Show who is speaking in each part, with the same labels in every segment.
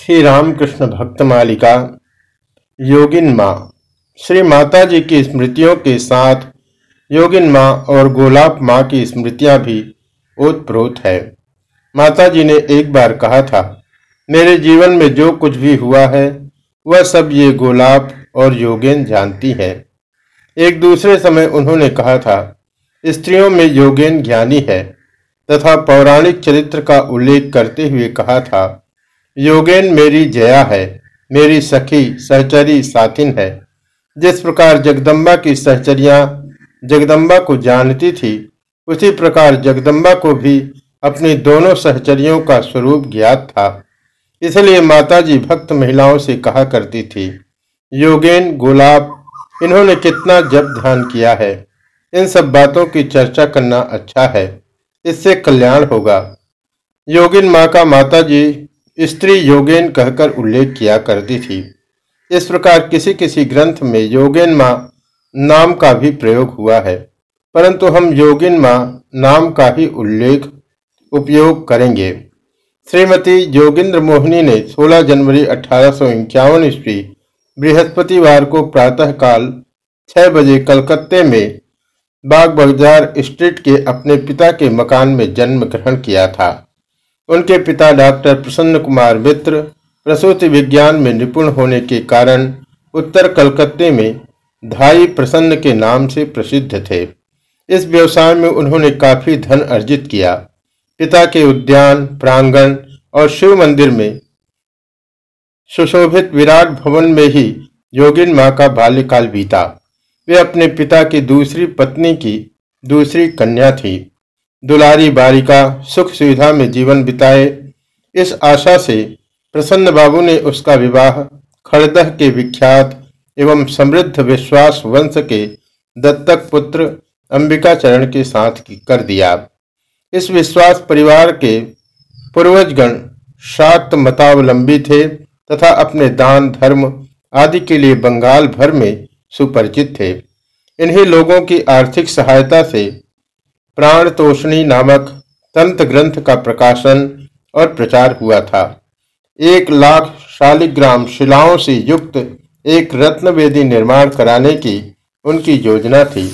Speaker 1: श्री रामकृष्ण भक्त मालिका, योगिन माँ। श्री माता जी की स्मृतियों के साथ योगिन माँ और गोलाप माँ की स्मृतियाँ भी ओतप्रोत है। माता जी ने एक बार कहा था, मेरे जीवन में जो कुछ भी हुआ है, वह सब ये गोलाप और योगेन जानती है। एक दूसरे समय उन्होंने कहा था, स्त्रियों में योगेन ज्ञानी है। तथा पौराणिक चरित्र का उल्लेख करते हुए कहा था योगेन मेरी जया है, मेरी सखी सहचरी साथिन है। जिस प्रकार जगदम्बा की सहचरिया जगदम्बा को जानती थी, उसी प्रकार जगदम्बा को भी अपनी दोनों सहचरियों का स्वरूप ज्ञात था। इसलिए माताजी भक्त महिलाओं से कहा करती थी, योगेन, गुलाब, इन्होंने कितना जप ध्यान किया है। इन सब बातों की चर्चा करना अच्छा है, इससे कल्याण होगा। योगिन माँ का माताजी स्त्री योगेन कहकर उल्लेख किया करती थी। इस प्रकार किसी किसी ग्रंथ में योगेन माँ नाम का भी प्रयोग हुआ है। परंतु हम योगिन माँ नाम का ही उल्लेख उपयोग करेंगे। श्रीमती योगिंद्र मोहिनी ने 16 जनवरी अठारह सौ इक्यावन ईस्वी बृहस्पतिवार को प्रातःकाल छह बजे कलकत्ते में बाग बाज़ार स्ट्रीट के अपने पिता के मकान में जन्म ग्रहण किया था। उनके पिता डॉक्टर प्रसन्न कुमार मित्र प्रसूति विज्ञान में निपुण होने के कारण उत्तर कलकत्ते में धाई प्रसन्न के नाम से प्रसिद्ध थे। इस व्यवसाय में उन्होंने काफ़ी धन अर्जित किया। पिता के उद्यान, प्रांगण और शिव मंदिर में सुशोभित विराट भवन में ही योगिन माँ का बाल्यकाल बीता। वे अपने पिता की दूसरी पत्नी की दूसरी कन्या थी। दुलारी बालिका सुख सुविधा में जीवन बिताए। इस आशा से प्रसन्न बाबू ने उसका विवाह खड़दह के विख्यात एवं समृद्ध विश्वास वंश के दत्तक पुत्र अंबिकाचरण के साथ की कर दिया। इस विश्वास परिवार के पूर्वजगण शाक्त मतावलंबी थे तथा अपने दान, धर्म आदि के लिए बंगाल भर में सुपरिचित थे। इन्हीं लोगों की आर्थिक सहायता से प्राण तोषणी नामक तंत्र ग्रंथ का प्रकाशन और प्रचार हुआ था। एक लाख शालिग्राम शिलाओं से युक्त एक रत्न वेदी निर्माण कराने की उनकी योजना थी।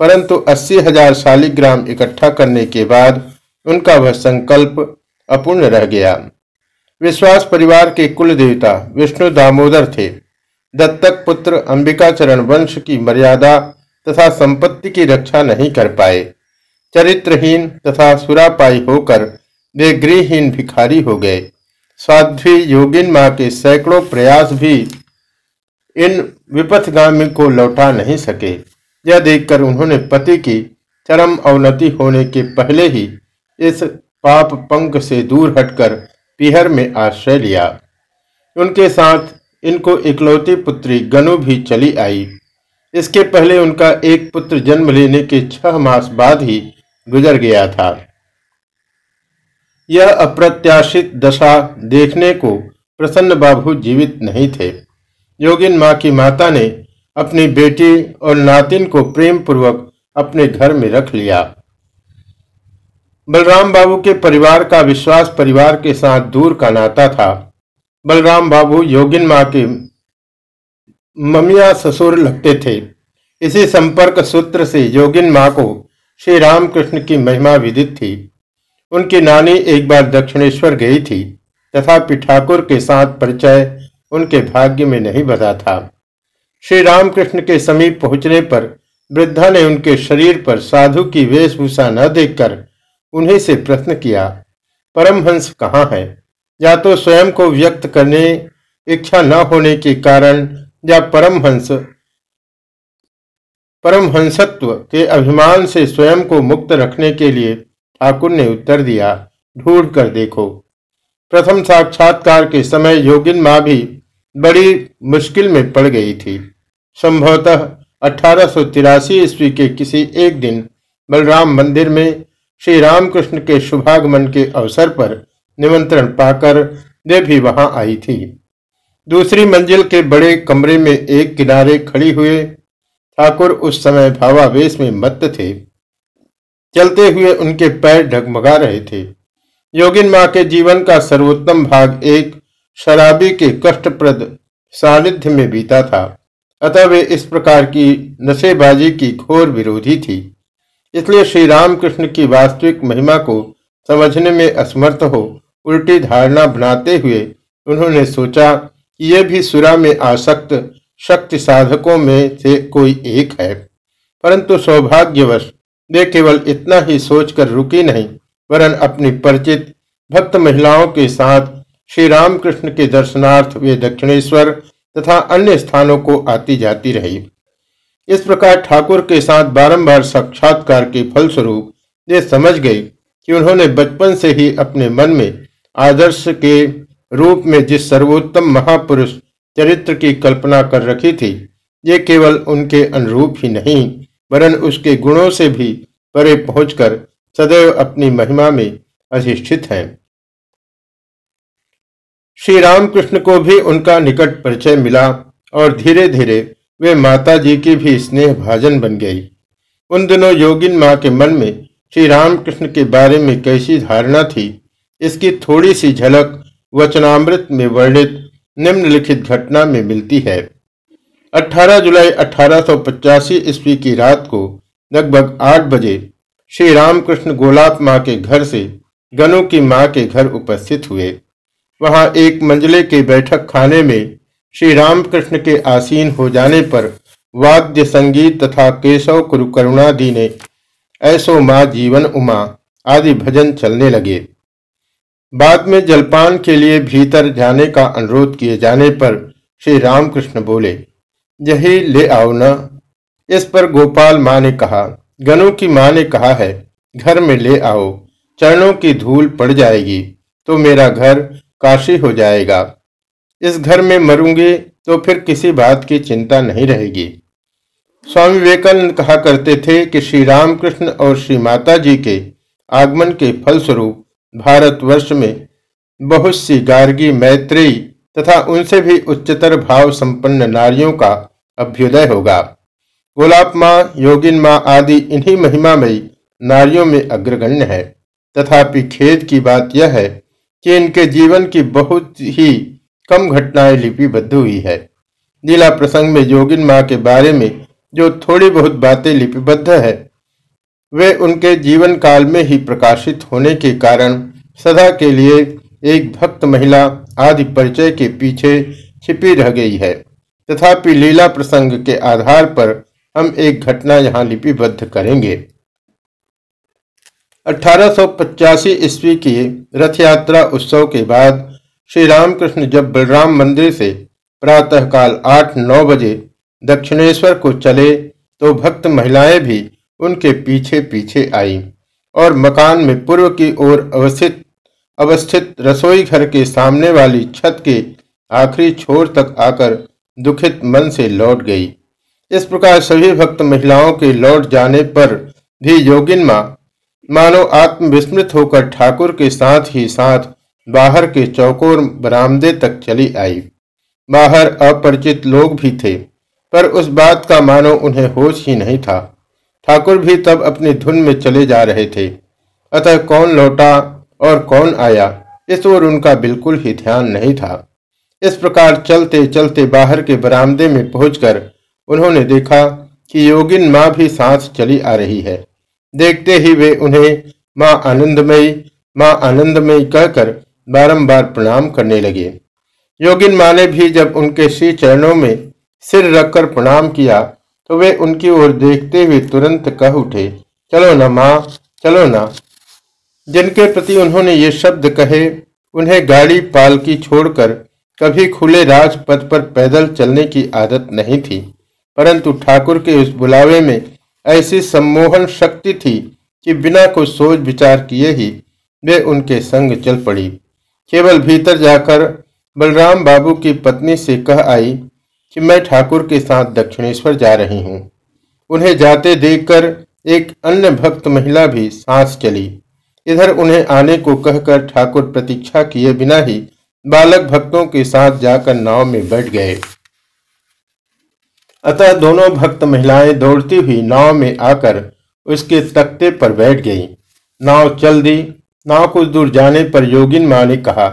Speaker 1: परंतु अस्सी हज़ार शालिग्राम इकट्ठा करने के बाद उनका वह संकल्प अपूर्ण रह गया। विश्वास परिवार के कुल देवता विष्णु दामोदर थे। दत्तक पुत्र अंबिकाचरण वंश की मर्यादा तथा संपत्ति की रक्षा नहीं कर पाए। चरित्रहीन तथा सुरापाई होकर वे गृहहीन भिखारी हो गए। साध्वी योगिन माँ के सैकड़ों प्रयास भी इन विपथगामी को लौटा नहीं सके। यह देखकर उन्होंने पति की चरम अवनति होने के पहले ही इस पाप पंख से दूर हटकर पिहर में आश्रय लिया। उनके साथ इनको इकलौती पुत्री गनु भी चली आई। इसके पहले उनका एक पुत्र जन्म लेने के छह मास बाद ही गुजर गया था। यह अप्रत्याशित दशा देखने को प्रसन्न बाबू जीवित नहीं थे। योगिन माँ की माता ने अपनी बेटी और नातिन को प्रेम पूर्वक अपने घर में रख लिया। बलराम बाबू के परिवार का विश्वास परिवार के साथ दूर का नाता था। बलराम बाबू योगिन माँ के ममिया ससुर लगते थे। इसी संपर्क सूत्र से योगिन माँ को श्री रामकृष्ण की महिमा विदित थी। उनकी नानी एक बार दक्षिणेश्वर गई थी तथापि ठाकुर के साथ परिचय उनके भाग्य में नहीं बधा था। श्री रामकृष्ण के समीप पहुँचने पर वृद्धा ने उनके शरीर पर साधु की वेशभूषा न देखकर उन्हीं से प्रश्न किया, परमहंस कहाँ है? या तो स्वयं को व्यक्त करने, इच्छा न होने के कारण, या परमहंस परमहंसत्व के अभिमान से स्वयं को मुक्त रखने के लिए ठाकुर ने उत्तर दिया, ढूंढ कर देखो। प्रथम साक्षात्कार के समय योगिन माँ भी बड़ी मुश्किल में पड़ गई थी। संभवतः अठारह ईस्वी के किसी एक दिन बलराम मंदिर में श्री रामकृष्ण के शुभागमन के अवसर पर निमंत्रण पाकर वे भी वहाँ आई थी। दूसरी मंजिल के बड़े कमरे में एक किनारे खड़ी हुए ठाकुर उस समय भावावेश में मत्त थे। चलते हुए उनके पैर ढगमगा रहे थे। योगिन माँ के जीवन का सर्वोत्तम भाग एक शराबी के कष्टप्रद सानिध्य में बीता था। अतः वे इस प्रकार की नशेबाजी की घोर विरोधी थी। इसलिए श्री रामकृष्ण की वास्तविक महिमा को समझने में असमर्थ हो उल्टी धारणा बनाते हुए उन्होंने सोचा कि ये भी सुरा में आसक्त शक्ति साधकों में से कोई एक है। परंतु सौभाग्यवश, वे केवल इतना ही सोचकर रुकी नहीं, वरन अपनी परिचित भक्त महिलाओं के साथ श्री रामकृष्ण के दर्शनार्थ वे दक्षिणेश्वर तथा अन्य स्थानों को आती जाती रही। इस प्रकार ठाकुर के साथ बारंबार साक्षात्कार के फलस्वरूप वे समझ गए कि उन्होंने बचपन से ही अपने मन में आदर्श के रूप में जिस सर्वोत्तम महापुरुष चरित्र की कल्पना कर रखी थी। ये केवल उनके अनुरूप ही नहीं, वरन उसके गुणों से भी परे पहुंचकर सदैव अपनी महिमा में अधिष्ठित हैं। श्री रामकृष्ण को भी उनका निकट परिचय मिला और धीरे धीरे वे माता जी की भी स्नेह भाजन बन गई। उन दिनों योगिन माँ के मन में श्री रामकृष्ण के बारे में कैसी धारणा थी, इसकी थोड़ी सी झलक वचनामृत में वर्णित निम्नलिखित घटना में मिलती है। 18 जुलाई अठारह सौ पचासी ईस्वी की रात को लगभग आठ बजे श्री रामकृष्ण गोलाप माँ के घर से गनु की माँ के घर उपस्थित हुए। वहाँ एक मंजले के बैठक खाने में श्री रामकृष्ण के आसीन हो जाने पर वाद्य संगीत तथा केशव कुरुकरुणादि ने ऐसो माँ जीवन उमा आदि भजन चलने लगे। बाद में जलपान के लिए भीतर जाने का अनुरोध किए जाने पर श्री रामकृष्ण बोले यही ले आओ न। इस पर गोपाल माँ ने कहा गनु की माँ ने कहा है, घर में ले आओ, चरणों की धूल पड़ जाएगी तो मेरा घर काशी हो जाएगा। इस घर में मरूँगी तो फिर किसी बात की चिंता नहीं रहेगी। स्वामी विवेकानंद कहा करते थे कि श्री रामकृष्ण और श्री माता जी के आगमन के फलस्वरूप भारतवर्ष में बहुत सी गार्गी मैत्रेयी तथा उनसे भी उच्चतर भाव संपन्न नारियों का अभ्युदय होगा। गोलाप माँ, योगिन माँ आदि इन्हीं महिमामयी नारियों में अग्रगण्य है। तथापि खेद की बात यह है कि इनके जीवन की बहुत ही कम घटनाएँ लिपिबद्ध हुई है। लीला प्रसंग में योगिन माँ के बारे में जो थोड़ी बहुत बातें लिपिबद्ध है वे उनके जीवन काल में ही प्रकाशित होने के कारण सदा के लिए एक भक्त महिला आदि परिचय के पीछे छिपी रह गई है। तथापि लीला प्रसंग के आधार पर हम एक घटना यहाँ लिपिबद्ध करेंगे। 1885 ईस्वी की रथ यात्रा उत्सव के बाद श्री रामकृष्ण जब बलराम मंदिर से प्रातःकाल आठ नौ बजे दक्षिणेश्वर को चले तो भक्त महिलाएँ भी उनके पीछे पीछे आई और मकान में पूर्व की ओर अवस्थित अवस्थित रसोई घर के सामने वाली छत के आखिरी छोर तक आकर दुखित मन से लौट गई। इस प्रकार सभी भक्त महिलाओं के लौट जाने पर भी योगिन माँ, मानो आत्मविस्मृत होकर ठाकुर के साथ ही साथ बाहर के चौकोर बरामदे तक चली आई। बाहर अपरिचित लोग भी थे, पर उस बात का मानो उन्हें होश ही नहीं था। ठाकुर भी तब अपनी धुन में चले जा रहे थे। अतः कौन लौटा और कौन आया, इस ओर उनका बिल्कुल ही ध्यान नहीं था। इस प्रकार चलते चलते बाहर के बरामदे में पहुंचकर उन्होंने देखा कि योगिन माँ भी सांस चली आ रही है। देखते ही वे उन्हें माँ आनंदमयी माँ आनंदमयी कहकर बारंबार प्रणाम करने लगे। योगिन माँ ने भी जब उनके श्री चरणों में सिर रखकर प्रणाम किया तो वे उनकी ओर देखते हुए तुरंत कह उठे, चलो ना माँ, चलो ना। जिनके प्रति उन्होंने ये शब्द कहे, उन्हें गाड़ी पालकी छोड़कर कभी खुले राजपथ पर पैदल चलने की आदत नहीं थी, परंतु ठाकुर के उस बुलावे में ऐसी सम्मोहन शक्ति थी कि बिना कुछ सोच विचार किए ही वे उनके संग चल पड़ी। केवल भीतर जाकर बलराम बाबू की पत्नी से कह आई कि मैं ठाकुर के साथ दक्षिणेश्वर जा रही हूँ। उन्हें जाते देखकर एक अन्य भक्त महिला भी सांस चली। इधर उन्हें आने को कहकर ठाकुर प्रतीक्षा किए बिना ही बालक भक्तों के साथ जाकर नाव में बैठ गए। अतः दोनों भक्त महिलाएँ दौड़ती हुई नाव में आकर उसके तख्ते पर बैठ गईं। नाव चल दी। नाव कुछ दूर जाने पर योगिन माँ ने कहा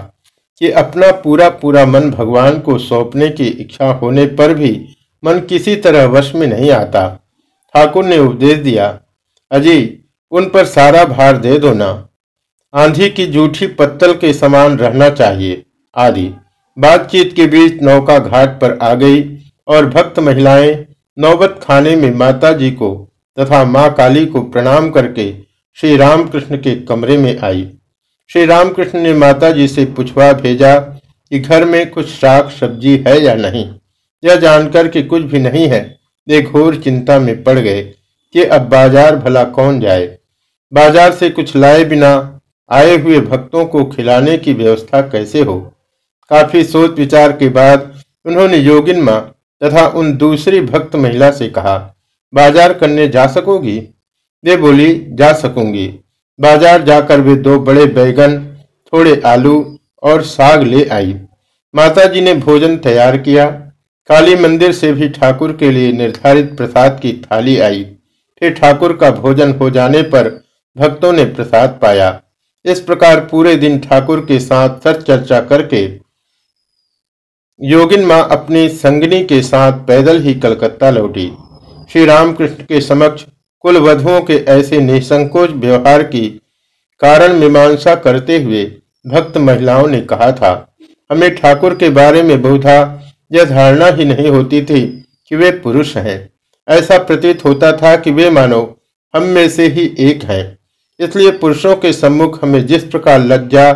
Speaker 1: कि अपना पूरा पूरा मन भगवान को सौंपने की इच्छा होने पर भी मन किसी तरह वश में नहीं आता। ठाकुर ने उपदेश दिया, अजी, उन पर सारा भार दे दो ना। आंधी की जूठी पत्तल के समान रहना चाहिए। आदि। बातचीत के बीच नौका घाट पर आ गई और भक्त महिलाएँ नौबत खाने में माता जी को तथा माँ काली को प्रणाम करके श्री रामकृष्ण के कमरे में आई। श्री रामकृष्ण ने माता जी से पूछवा भेजा कि घर में कुछ शाक सब्ज़ी है या नहीं। यह जानकर कि कुछ भी नहीं है वे घोर चिंता में पड़ गए कि अब बाज़ार भला कौन जाए। बाज़ार से कुछ लाए बिना आए हुए भक्तों को खिलाने की व्यवस्था कैसे हो? काफ़ी सोच विचार के बाद उन्होंने योगिन माँ तथा उन दूसरी भक्त महिला से कहा, बाज़ार करने जा सकोगी? वे बोली, जा सकूँगी। बाज़ार जाकर वे दो बड़े बैगन, थोड़े आलू और साग ले आई। माताजी ने भोजन तैयार किया। काली मंदिर से भी ठाकुर के लिए निर्धारित प्रसाद की थाली आई। फिर ठाकुर का भोजन हो जाने पर भक्तों ने प्रसाद पाया। इस प्रकार पूरे दिन ठाकुर के साथ सर चर्चा करके योगिन माँ अपनी संगनी के साथ पैदल ही कलकत्ता लौटी। श्री रामकृष्ण के समक्ष कुल वधुओं के ऐसे निसंकोच व्यवहार की कारण मीमांसा करते हुए भक्त महिलाओं ने कहा था। हमें ठाकुर के बारे में बहुधा यह धारणा ही नहीं होती थी कि वे पुरुष हैं। ऐसा प्रतीत होता था कि वे मानो हम में से ही एक हैं। इसलिए पुरुषों के सम्मुख हमें जिस प्रकार लज्जा,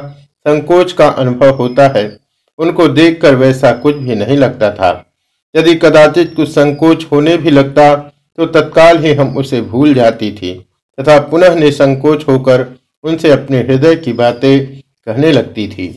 Speaker 1: संकोच का अनुभव होता है, उनको देखकर वैसा कुछ भी नहीं लगता था। यदि कदाचित कुछ संकोच होने भी लगता तो तत्काल ही हम उसे भूल जाती थी, तथा पुनः निसंकोच होकर उनसे अपने हृदय की बातें कहने लगती थी।